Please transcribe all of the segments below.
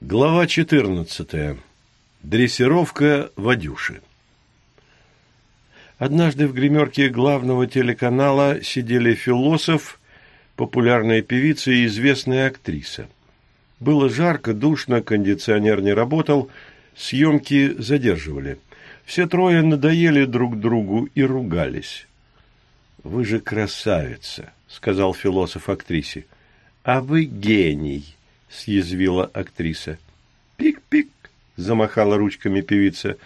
Глава 14. Дрессировка Вадюши. Однажды в гримерке главного телеканала сидели философ, популярная певица и известная актриса. Было жарко, душно, кондиционер не работал, съемки задерживали. Все трое надоели друг другу и ругались. «Вы же красавица», — сказал философ актрисе. «А вы гений», — съязвила актриса. «Пик-пик!» — замахала ручками певица.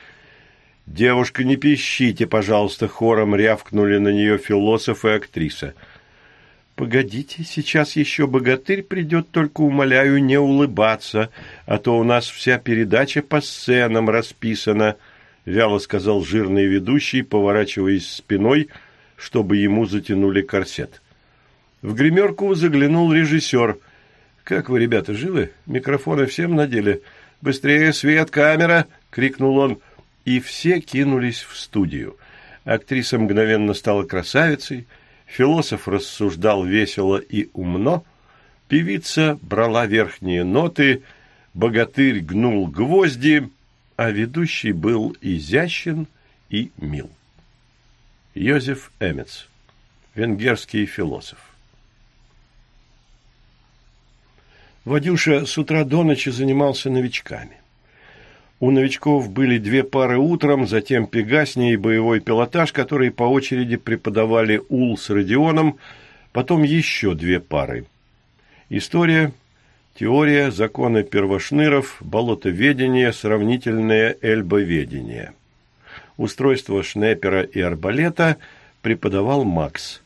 «Девушка, не пищите, пожалуйста!» — хором рявкнули на нее философ и актриса. «Погодите, сейчас еще богатырь придет, только умоляю не улыбаться, а то у нас вся передача по сценам расписана», — вяло сказал жирный ведущий, поворачиваясь спиной, чтобы ему затянули корсет. В гримерку заглянул режиссер — «Как вы, ребята, живы? Микрофоны всем надели? Быстрее, свет, камера!» — крикнул он. И все кинулись в студию. Актриса мгновенно стала красавицей, философ рассуждал весело и умно, певица брала верхние ноты, богатырь гнул гвозди, а ведущий был изящен и мил. Йозеф Эмец, венгерский философ. Вадюша с утра до ночи занимался новичками. У новичков были две пары утром, затем пегасни и боевой пилотаж, которые по очереди преподавали Ул с Родионом, потом еще две пары. История, теория, законы первошныров, болотоведение, сравнительное эльбоведение. Устройство шнепера и арбалета преподавал Макс –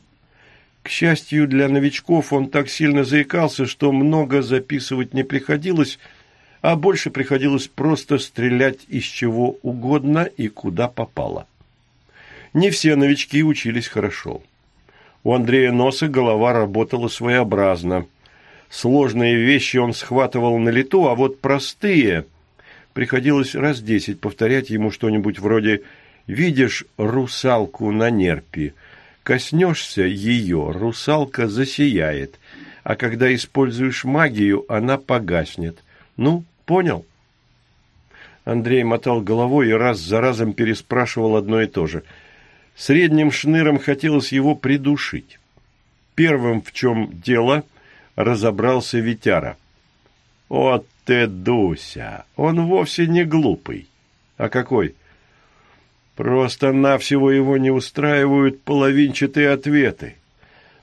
к счастью для новичков, он так сильно заикался, что много записывать не приходилось, а больше приходилось просто стрелять из чего угодно и куда попало. Не все новички учились хорошо. У Андрея Носа голова работала своеобразно. Сложные вещи он схватывал на лету, а вот простые приходилось раз десять повторять ему что-нибудь вроде «Видишь русалку на нерпе?» Коснешься ее, русалка засияет, а когда используешь магию, она погаснет. Ну, понял? Андрей мотал головой и раз за разом переспрашивал одно и то же. Средним шныром хотелось его придушить. Первым, в чем дело, разобрался Витяра. «О ты, Дуся! Он вовсе не глупый. А какой? Просто-навсего его не устраивают половинчатые ответы.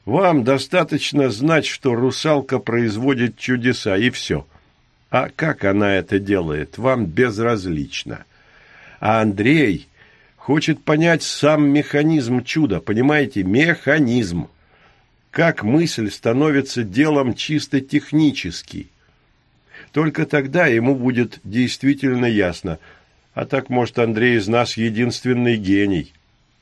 Вам достаточно знать, что русалка производит чудеса, и все. А как она это делает, вам безразлично. А Андрей хочет понять сам механизм чуда, понимаете, механизм. Как мысль становится делом чисто технически. Только тогда ему будет действительно ясно – а так, может, Андрей из нас единственный гений.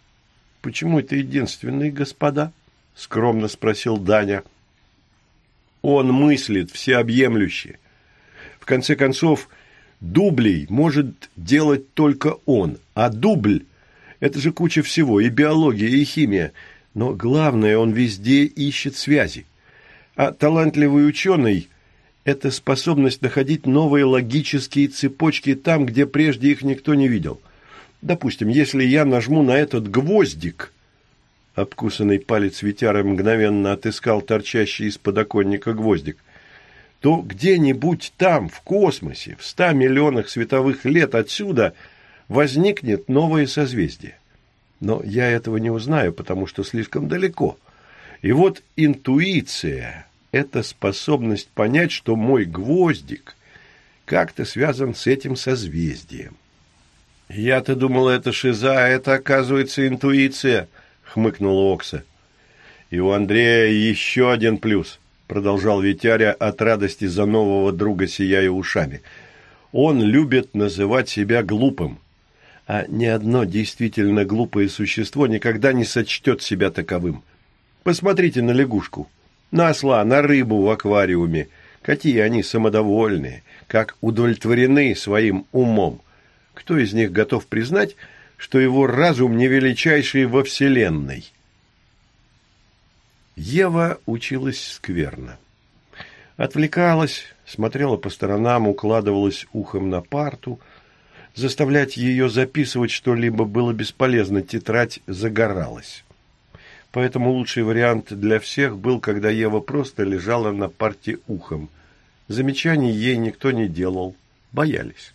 — Почему это единственный, господа? — скромно спросил Даня. — Он мыслит всеобъемлюще. В конце концов, дублей может делать только он, а дубль – это же куча всего, и биология, и химия. Но главное, он везде ищет связи. А талантливый ученый – это способность находить новые логические цепочки там, где прежде их никто не видел. Допустим, если я нажму на этот гвоздик, обкусанный палец Витяра мгновенно отыскал торчащий из подоконника гвоздик, то где-нибудь там, в космосе, в ста миллионах световых лет отсюда, возникнет новое созвездие. Но я этого не узнаю, потому что слишком далеко. И вот интуиция это способность понять, что мой гвоздик как-то связан с этим созвездием. «Я-то думал, это шиза, а это, оказывается, интуиция», — хмыкнула Окса. «И у Андрея еще один плюс», — продолжал Витяря от радости за нового друга, сияя ушами. «Он любит называть себя глупым, а ни одно действительно глупое существо никогда не сочтет себя таковым. Посмотрите на лягушку на осла, на рыбу в аквариуме. Какие они самодовольные, как удовлетворены своим умом. Кто из них готов признать, что его разум не величайший во Вселенной? Ева училась скверно. Отвлекалась, смотрела по сторонам, укладывалась ухом на парту. Заставлять ее записывать что-либо было бесполезно, тетрадь загоралась. Поэтому лучший вариант для всех был, когда Ева просто лежала на парте ухом. Замечаний ей никто не делал, боялись.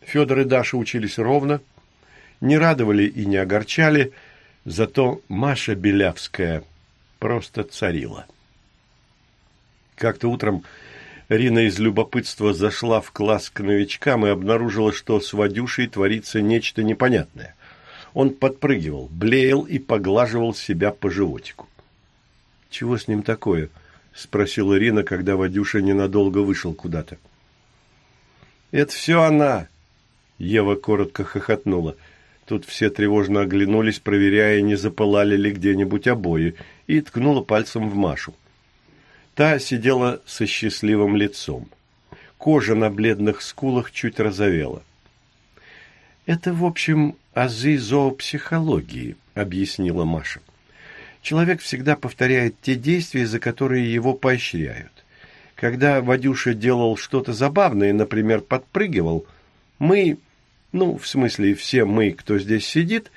Федор и Даша учились ровно, не радовали и не огорчали, зато Маша Белявская просто царила. Как-то утром Рина из любопытства зашла в класс к новичкам и обнаружила, что с Вадюшей творится нечто непонятное. Он подпрыгивал, блеял и поглаживал себя по животику. «Чего с ним такое?» – спросила Рина, когда Вадюша ненадолго вышел куда-то. «Это все она!» – Ева коротко хохотнула. Тут все тревожно оглянулись, проверяя, не запылали ли где-нибудь обои, и ткнула пальцем в Машу. Та сидела со счастливым лицом. Кожа на бледных скулах чуть розовела. «Это, в общем, азы зоопсихологии», — объяснила Маша. «Человек всегда повторяет те действия, за которые его поощряют. Когда Вадюша делал что-то забавное, например, подпрыгивал, мы, ну, в смысле все мы, кто здесь сидит,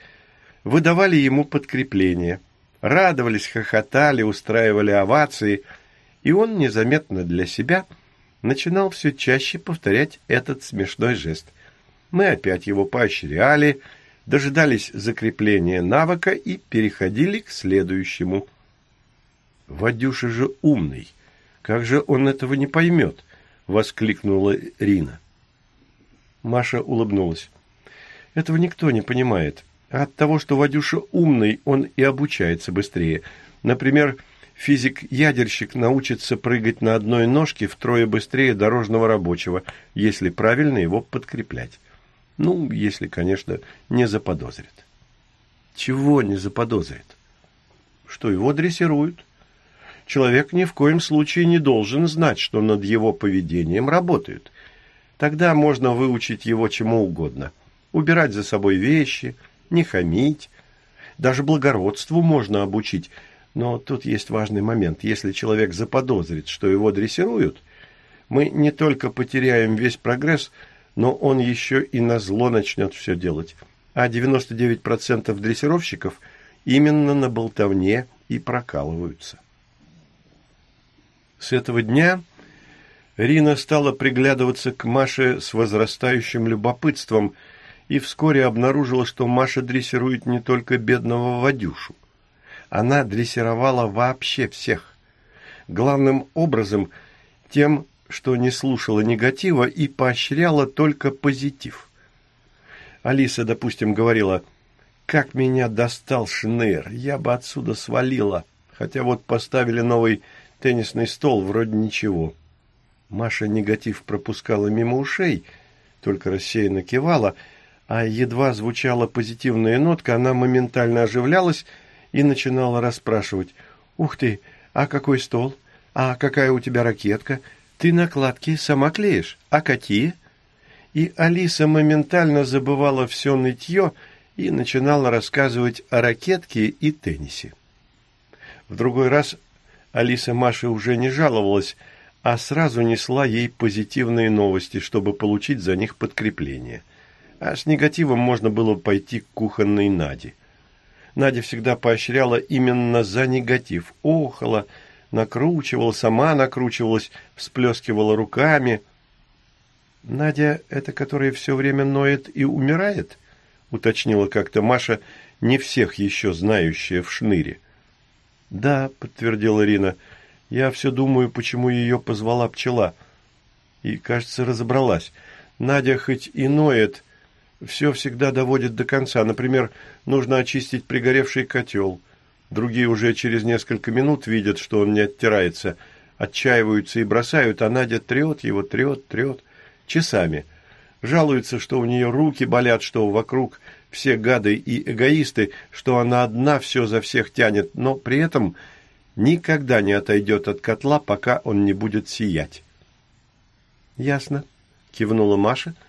выдавали ему подкрепление, радовались, хохотали, устраивали овации — и он незаметно для себя начинал все чаще повторять этот смешной жест. Мы опять его поощряли, дожидались закрепления навыка и переходили к следующему. «Вадюша же умный! Как же он этого не поймет?» — воскликнула Рина. Маша улыбнулась. «Этого никто не понимает. от того, что Вадюша умный, он и обучается быстрее. Например, Физик-ядерщик научится прыгать на одной ножке втрое быстрее дорожного рабочего, если правильно его подкреплять. Ну, если, конечно, не заподозрит. Чего не заподозрит? Что его дрессируют. Человек ни в коем случае не должен знать, что над его поведением работают. Тогда можно выучить его чему угодно. Убирать за собой вещи, не хамить. Даже благородству можно обучить – но тут есть важный момент. Если человек заподозрит, что его дрессируют, мы не только потеряем весь прогресс, но он еще и на зло начнет все делать. А 99% дрессировщиков именно на болтовне и прокалываются. С этого дня Рина стала приглядываться к Маше с возрастающим любопытством и вскоре обнаружила, что Маша дрессирует не только бедного Вадюшу. Она дрессировала вообще всех. Главным образом тем, что не слушала негатива и поощряла только позитив. Алиса, допустим, говорила, «Как меня достал Шныр, я бы отсюда свалила, хотя вот поставили новый теннисный стол, вроде ничего». Маша негатив пропускала мимо ушей, только рассеянно кивала, а едва звучала позитивная нотка, она моментально оживлялась и начинала расспрашивать. «Ух ты, а какой стол? А какая у тебя ракетка? Ты накладки сама клеишь? А какие?» И Алиса моментально забывала все нытье и начинала рассказывать о ракетке и теннисе. В другой раз Алиса Маше уже не жаловалась, а сразу несла ей позитивные новости, чтобы получить за них подкрепление. А с негативом можно было пойти к кухонной Наде. Надя всегда поощряла именно за негатив. Охала, накручивала, сама накручивалась, всплескивала руками. «Надя — это которая все время ноет и умирает?» — уточнила как-то Маша, не всех еще знающая в шныре. «Да», — подтвердила Ирина, — «я все думаю, почему ее позвала пчела». И, кажется, разобралась. Надя хоть и ноет, все всегда доводит до конца. Например, нужно очистить пригоревший котел. Другие уже через несколько минут видят, что он не оттирается, отчаиваются и бросают, а Надя трет его, трет, трет, часами. Жалуется, что у нее руки болят, что вокруг все гады и эгоисты, что она одна все за всех тянет, но при этом никогда не отойдет от котла, пока он не будет сиять. «Ясно», — кивнула Маша, —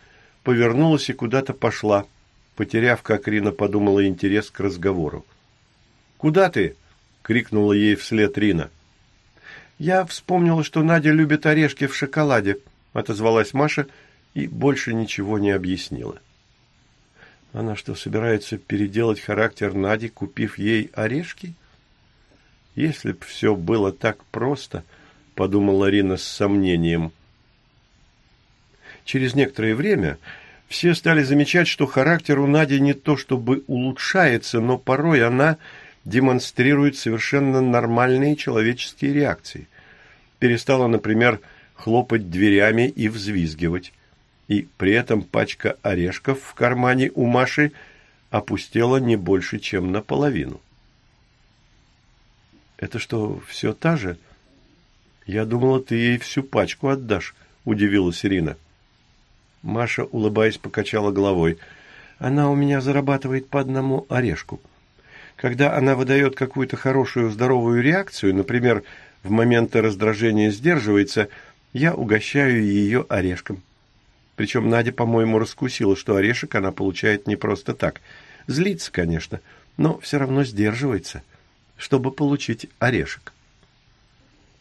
повернулась и куда-то пошла, потеряв, как Рина подумала, интерес к разговору. «Куда ты?» — крикнула ей вслед Рина. «Я вспомнила, что Надя любит орешки в шоколаде», — отозвалась Маша и больше ничего не объяснила. Она что, собирается переделать характер Нади, купив ей орешки? Если б все было так просто, — подумала Рина с сомнением. Через некоторое время все стали замечать, что характер у Нади не то чтобы улучшается, но порой она демонстрирует совершенно нормальные человеческие реакции. Перестала, например, хлопать дверями и взвизгивать. И при этом пачка орешков в кармане у Маши опустела не больше, чем наполовину. «Это что, все та же? Я думала, ты ей всю пачку отдашь», – удивилась Ирина. Маша, улыбаясь, покачала головой. «Она у меня зарабатывает по одному орешку. Когда она выдает какую-то хорошую здоровую реакцию, например, в моменты раздражения сдерживается, я угощаю ее орешком. Причем Надя, по-моему, раскусила, что орешек она получает не просто так. Злится, конечно, но все равно сдерживается, чтобы получить орешек.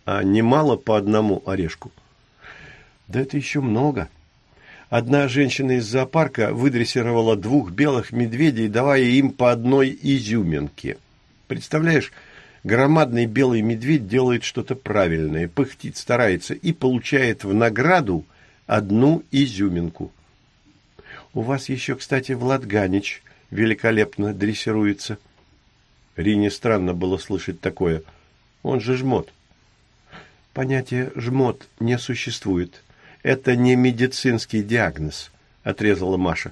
А немало по одному орешку? Да это еще много. Одна женщина из зоопарка выдрессировала двух белых медведей, давая им по одной изюминке. Представляешь, громадный белый медведь делает что-то правильное, пыхтит, старается и получает в награду одну изюминку. У вас еще, кстати, Влад Ганич великолепно дрессируется. Рине странно было слышать такое. Он же жмот. Понятие «жмот» не существует. Это не медицинский диагноз, отрезала Маша.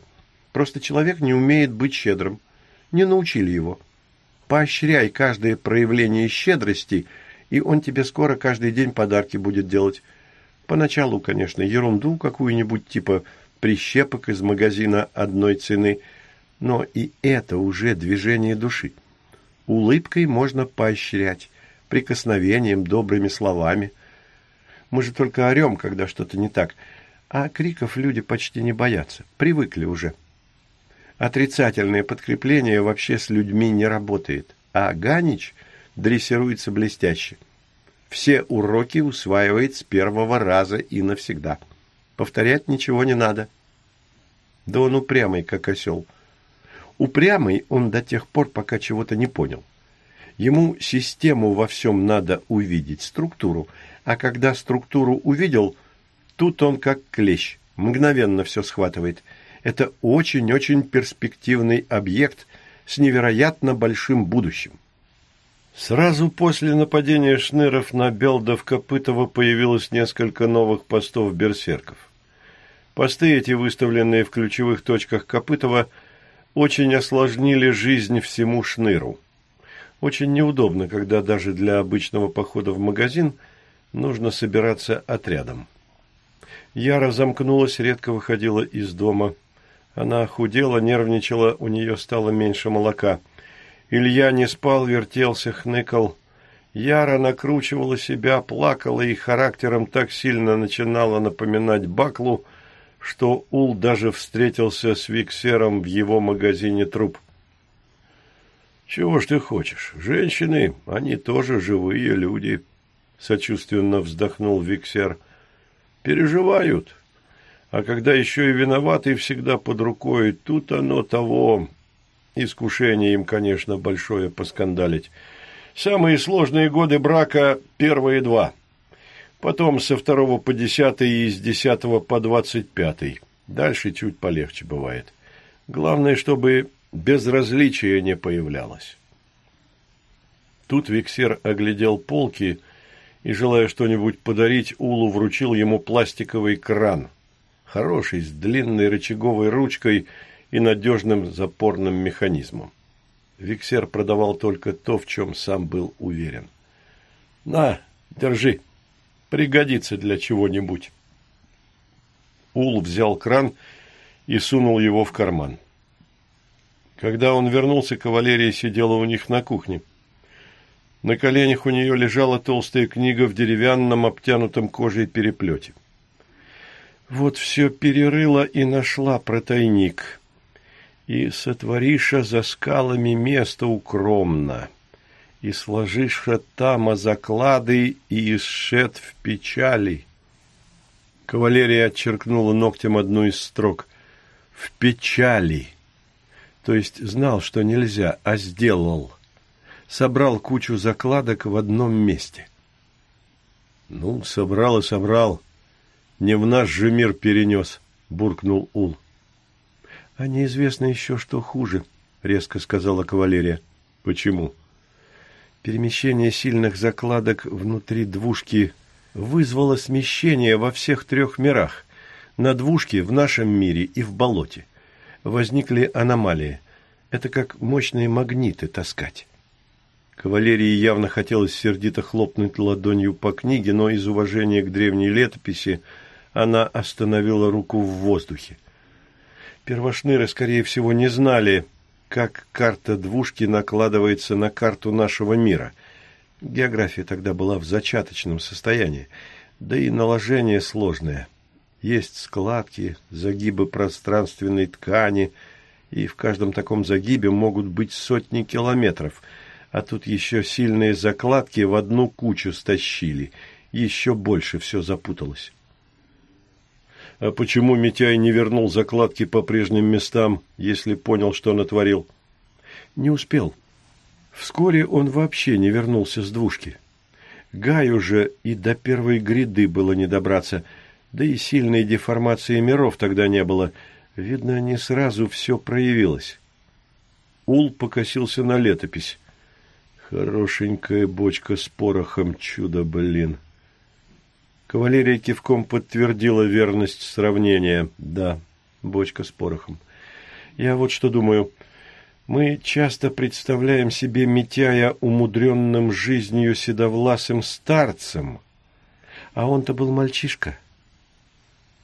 Просто человек не умеет быть щедрым. Не научили его. Поощряй каждое проявление щедрости, и он тебе скоро каждый день подарки будет делать. Поначалу, конечно, ерунду какую-нибудь типа прищепок из магазина одной цены, но и это уже движение души. Улыбкой можно поощрять, прикосновением, добрыми словами – мы же только орем, когда что-то не так. А криков люди почти не боятся. Привыкли уже. Отрицательное подкрепление вообще с людьми не работает. А Ганич дрессируется блестяще. Все уроки усваивает с первого раза и навсегда. Повторять ничего не надо. Да он упрямый, как осел. Упрямый он до тех пор, пока чего-то не понял. Ему систему во всем надо увидеть, структуру – а когда структуру увидел, тут он как клещ, мгновенно все схватывает. Это очень-очень перспективный объект с невероятно большим будущим. Сразу после нападения шныров на Белдов-Копытово появилось несколько новых постов берсерков. Посты эти, выставленные в ключевых точках Копытова, очень осложнили жизнь всему шныру. Очень неудобно, когда даже для обычного похода в магазин – Нужно собираться отрядом. Яра замкнулась, редко выходила из дома. Она худела, нервничала, у нее стало меньше молока. Илья не спал, вертелся, хныкал. Яра накручивала себя, плакала и характером так сильно начинала напоминать Баклу, что Ул даже встретился с Виксером в его магазине труп. «Чего ж ты хочешь? Женщины, они тоже живые люди», сочувственно вздохнул Виксер. Переживают. А когда еще и виноваты всегда под рукой, тут оно того. Искушение им, конечно, большое поскандалить. Самые сложные годы брака – первые два. Потом со второго по десятый и с десятого по двадцать пятый. Дальше чуть полегче бывает. Главное, чтобы безразличие не появлялось. Тут Виксер оглядел полки – и, желая что-нибудь подарить, Улу вручил ему пластиковый кран. Хороший, с длинной рычаговой ручкой и надежным запорным механизмом. Виксер продавал только то, в чем сам был уверен. «На, держи, пригодится для чего-нибудь». Ул взял кран и сунул его в карман. Когда он вернулся, кавалерия сидела у них на кухне – на коленях у нее лежала толстая книга в деревянном обтянутом кожей переплете. Вот все перерыла и нашла про тайник. И сотвориша за скалами место укромно. и сложиша тама заклады и исшед в печали. Кавалерия отчеркнула ногтем одну из строк. В печали. То есть знал, что нельзя, а сделал. Собрал кучу закладок в одном месте. Ну, собрал и собрал. Не в наш же мир перенес, буркнул Ул. А неизвестно еще, что хуже, резко сказала кавалерия. Почему? Перемещение сильных закладок внутри двушки вызвало смещение во всех трех мирах. На двушке, в нашем мире и в болоте. Возникли аномалии. Это как мощные магниты таскать. Кавалерии явно хотелось сердито хлопнуть ладонью по книге, но из уважения к древней летописи она остановила руку в воздухе. Первошныры, скорее всего, не знали, как карта двушки накладывается на карту нашего мира. География тогда была в зачаточном состоянии, да и наложение сложное. Есть складки, загибы пространственной ткани, и в каждом таком загибе могут быть сотни километров, а тут еще сильные закладки в одну кучу стащили, еще больше все запуталось. А почему Митяй не вернул закладки по прежним местам, если понял, что натворил? Не успел. Вскоре он вообще не вернулся с двушки. Гаю же и до первой гряды было не добраться, да и сильной деформации миров тогда не было. Видно, не сразу все проявилось. Ул покосился на летопись. Хорошенькая бочка с порохом, чудо, блин. Кавалерия кивком подтвердила верность сравнения. Да, бочка с порохом. Я вот что думаю. Мы часто представляем себе Митяя умудренным жизнью седовласым старцем, а он-то был мальчишка.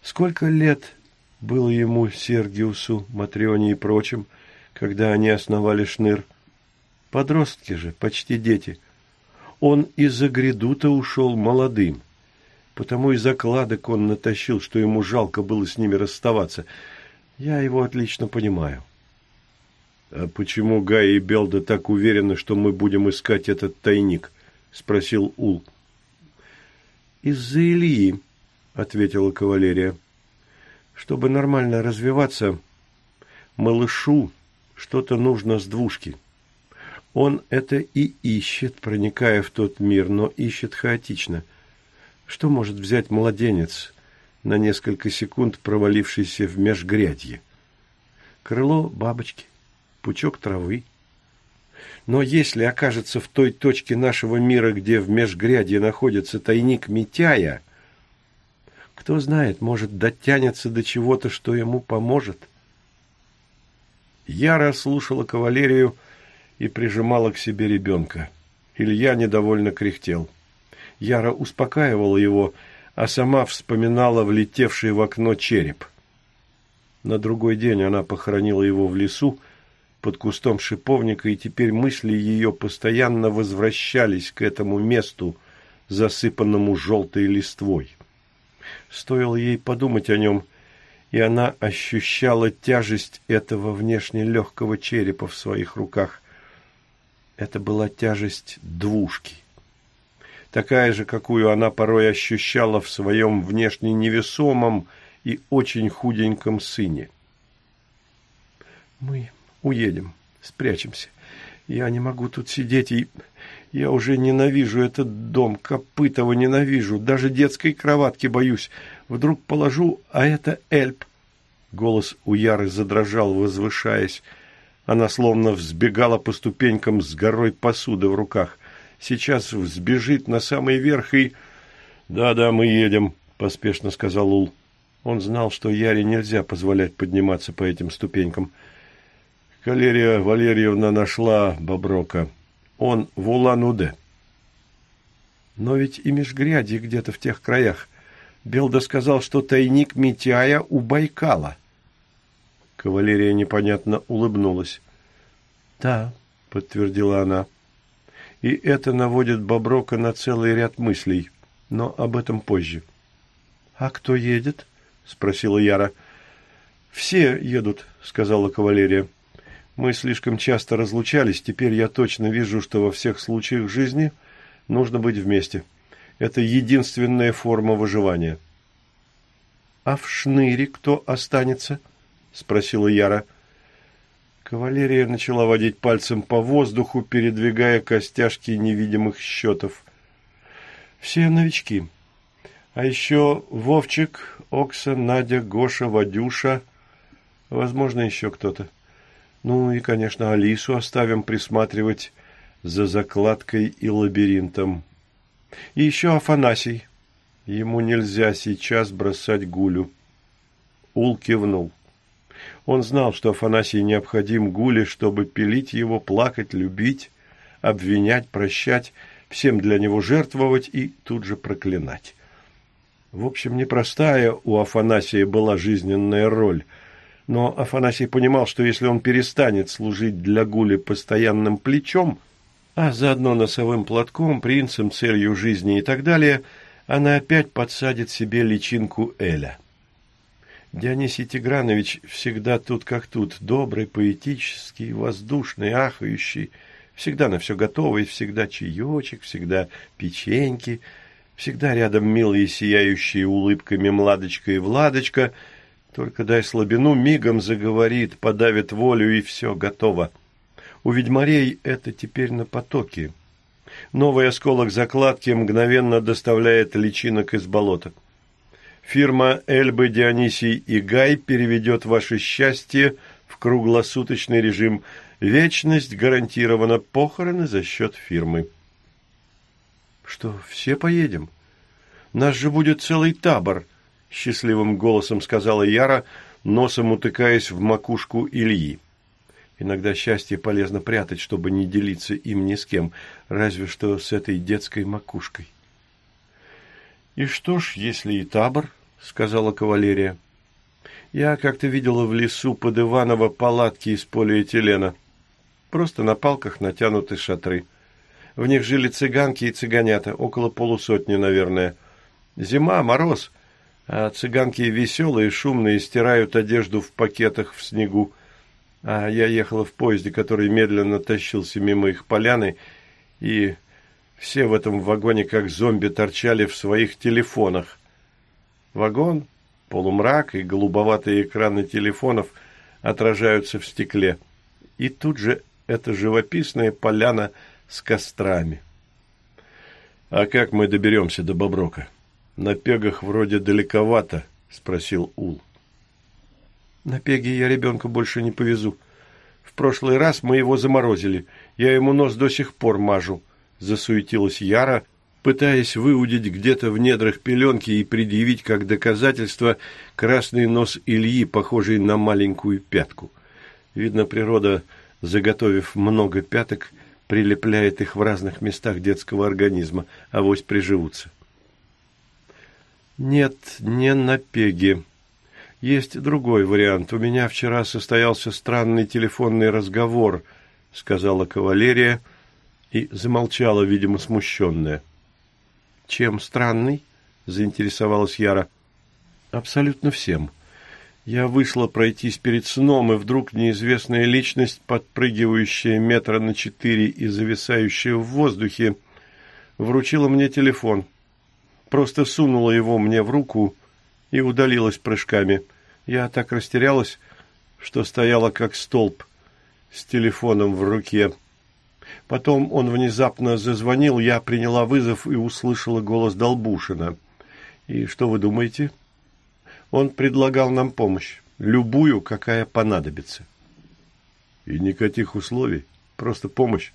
Сколько лет было ему Сергиусу, Матрионе и прочим, когда они основали Шныр? Подростки же, почти дети. Он из-за гряду-то ушел молодым. Потому и закладок он натащил, что ему жалко было с ними расставаться. Я его отлично понимаю. — А почему Гай и Белда так уверены, что мы будем искать этот тайник? — спросил Ул. — Из-за Ильи, — ответила кавалерия. — Чтобы нормально развиваться, малышу что-то нужно с двушки. Он это и ищет, проникая в тот мир, но ищет хаотично — что может взять младенец, на несколько секунд провалившийся в межгрядье? Крыло бабочки, пучок травы. Но если окажется в той точке нашего мира, где в межгрядье находится тайник Митяя, кто знает, может, дотянется до чего-то, что ему поможет. Яра слушала кавалерию и прижимала к себе ребенка. Илья недовольно кряхтел. — Яра успокаивала его, а сама вспоминала влетевший в окно череп. На другой день она похоронила его в лесу под кустом шиповника, и теперь мысли ее постоянно возвращались к этому месту, засыпанному желтой листвой. Стоило ей подумать о нем, и она ощущала тяжесть этого внешне легкого черепа в своих руках. Это была тяжесть двушки — такая же, какую она порой ощущала в своем внешне невесомом и очень худеньком сыне. «Мы уедем, спрячемся. Я не могу тут сидеть, и я уже ненавижу этот дом, Копытова ненавижу, даже детской кроватки боюсь. Вдруг положу, а это Эльп». Голос у Яры задрожал, возвышаясь. Она словно взбегала по ступенькам с горой посуды в руках сейчас взбежит на самый верх и... «Да-да, мы едем», — поспешно сказал Ул. Он знал, что Яре нельзя позволять подниматься по этим ступенькам. Калерия Валерьевна нашла Боброка. Он в Улан-Удэ. Но ведь и межгряди где-то в тех краях. Белда сказал, что тайник Митяя у Байкала. Кавалерия непонятно улыбнулась. «Да», — подтвердила она, — и это наводит Боброка на целый ряд мыслей, но об этом позже. «А кто едет?» — спросила Яра. «Все едут», — сказала кавалерия. Мы слишком часто разлучались, теперь я точно вижу, что во всех случаях жизни нужно быть вместе. Это единственная форма выживания. — А в шныре кто останется? — спросила Яра. Кавалерия начала водить пальцем по воздуху, передвигая костяшки невидимых счетов. Все новички. А еще Вовчик, Окса, Надя, Гоша, Вадюша, возможно, еще кто-то. Ну и, конечно, Алису оставим присматривать за закладкой и лабиринтом. И еще Афанасий. Ему нельзя сейчас бросать гулю. Ул кивнул. Он знал, что Афанасий необходим Гуле, чтобы пилить его, плакать, любить, обвинять, прощать, всем для него жертвовать и тут же проклинать. В общем, непростая у Афанасия была жизненная роль – но Афанасий понимал, что если он перестанет служить для Гули постоянным плечом, а заодно носовым платком, принцем, целью жизни и так далее, она опять подсадит себе личинку Эля. Дионисий Тигранович всегда тут как тут, добрый, поэтический, воздушный, ахающий, всегда на все готовый, всегда чаечек, всегда печеньки, всегда рядом милые сияющие улыбками Младочка и Владочка — только дай слабину, мигом заговорит, подавит волю, и все, готово. У ведьмарей это теперь на потоке. Новый осколок закладки мгновенно доставляет личинок из болота. Фирма Эльбы, Дионисий и Гай переведет ваше счастье в круглосуточный режим. Вечность гарантирована. Похороны за счет фирмы. Что, все поедем? Нас же будет целый табор –— счастливым голосом сказала Яра, носом утыкаясь в макушку Ильи. Иногда счастье полезно прятать, чтобы не делиться им ни с кем, разве что с этой детской макушкой. «И что ж, если и табор?» — сказала кавалерия. «Я как-то видела в лесу под Иваново палатки из полиэтилена. Просто на палках натянуты шатры. В них жили цыганки и цыганята, около полусотни, наверное. Зима, мороз, а цыганки веселые, шумные, стирают одежду в пакетах в снегу. А я ехала в поезде, который медленно тащился мимо их поляны, и все в этом вагоне, как зомби, торчали в своих телефонах. Вагон, полумрак и голубоватые экраны телефонов отражаются в стекле. И тут же эта живописная поляна с кострами. «А как мы доберемся до Боброка?» На пегах вроде далековато, спросил Ул. На пеге я ребенка больше не повезу. В прошлый раз мы его заморозили. Я ему нос до сих пор мажу, засуетилась Яра, пытаясь выудить где-то в недрах пеленки и предъявить как доказательство красный нос Ильи, похожий на маленькую пятку. Видно, природа, заготовив много пяток, прилепляет их в разных местах детского организма, а авось приживутся. Нет, не на пеге. Есть другой вариант. У меня вчера состоялся странный телефонный разговор, сказала кавалерия и замолчала, видимо, смущенная. Чем странный? заинтересовалась Яра. Абсолютно всем. Я вышла пройтись перед сном, и вдруг неизвестная личность, подпрыгивающая метра на четыре и зависающая в воздухе, вручила мне телефон — просто сунула его мне в руку и удалилась прыжками. Я так растерялась, что стояла как столб с телефоном в руке. Потом он внезапно зазвонил, я приняла вызов и услышала голос Долбушина. И что вы думаете? Он предлагал нам помощь, любую, какая понадобится. И никаких условий, просто помощь.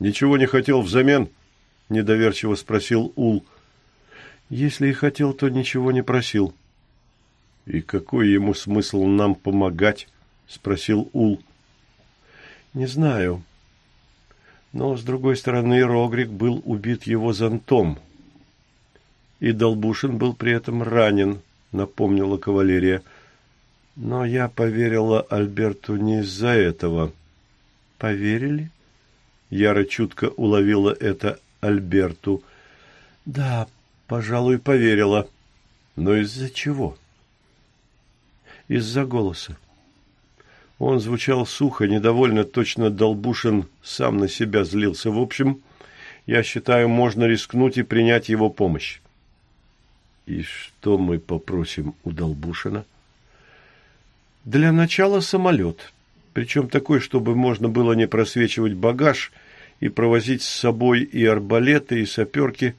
Ничего не хотел взамен? Недоверчиво спросил Ул. — если и хотел, то ничего не просил. — И какой ему смысл нам помогать? — спросил Ул. — Не знаю. Но, с другой стороны, Рогрик был убит его зонтом. И Долбушин был при этом ранен, напомнила кавалерия. Но я поверила Альберту не из-за этого. — Поверили? Яра чутко уловила это Альберту. — Да, Пожалуй, поверила. Но из-за чего? Из-за голоса. Он звучал сухо, недовольно, точно Долбушин сам на себя злился. В общем, я считаю, можно рискнуть и принять его помощь. И что мы попросим у Долбушина? Для начала самолет. Причем такой, чтобы можно было не просвечивать багаж и провозить с собой и арбалеты, и саперки,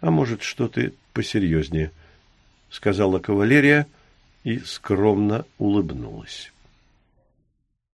а может, что-то посерьезнее, — сказала кавалерия и скромно улыбнулась.